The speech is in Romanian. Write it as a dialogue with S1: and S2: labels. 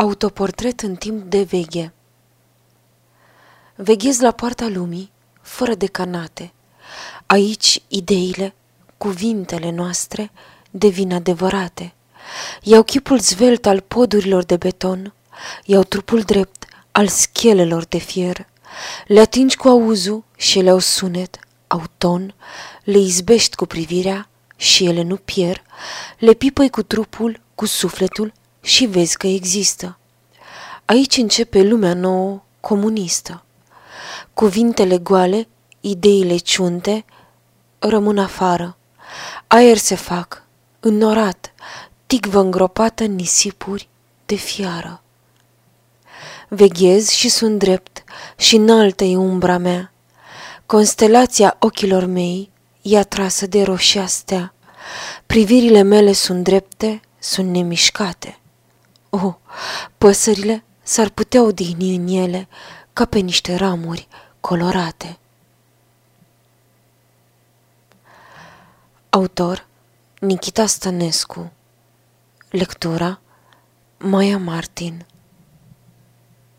S1: Autoportret în timp de veghe Veghez la poarta lumii, fără decanate. Aici ideile, cuvintele noastre devin adevărate. Iau chipul zvelt al podurilor de beton, iau trupul drept al schelelor de fier. Le atingi cu auzul și ele au sunet, au ton, le izbești cu privirea și ele nu pierd, le pipăi cu trupul, cu sufletul și vezi că există. Aici începe lumea nouă comunistă. Cuvintele goale, ideile ciunte, rămân afară. Aer se fac, înnorat, ticvă îngropată în nisipuri de fiară. Veghez și sunt drept și înaltă e umbra mea. Constelația ochilor mei e atrasă de roșia stea. Privirile mele sunt drepte, sunt nemișcate. Oh, păsările s-ar putea odihni în ele ca pe niște ramuri colorate. Autor Nikita Stănescu Lectura Maia Martin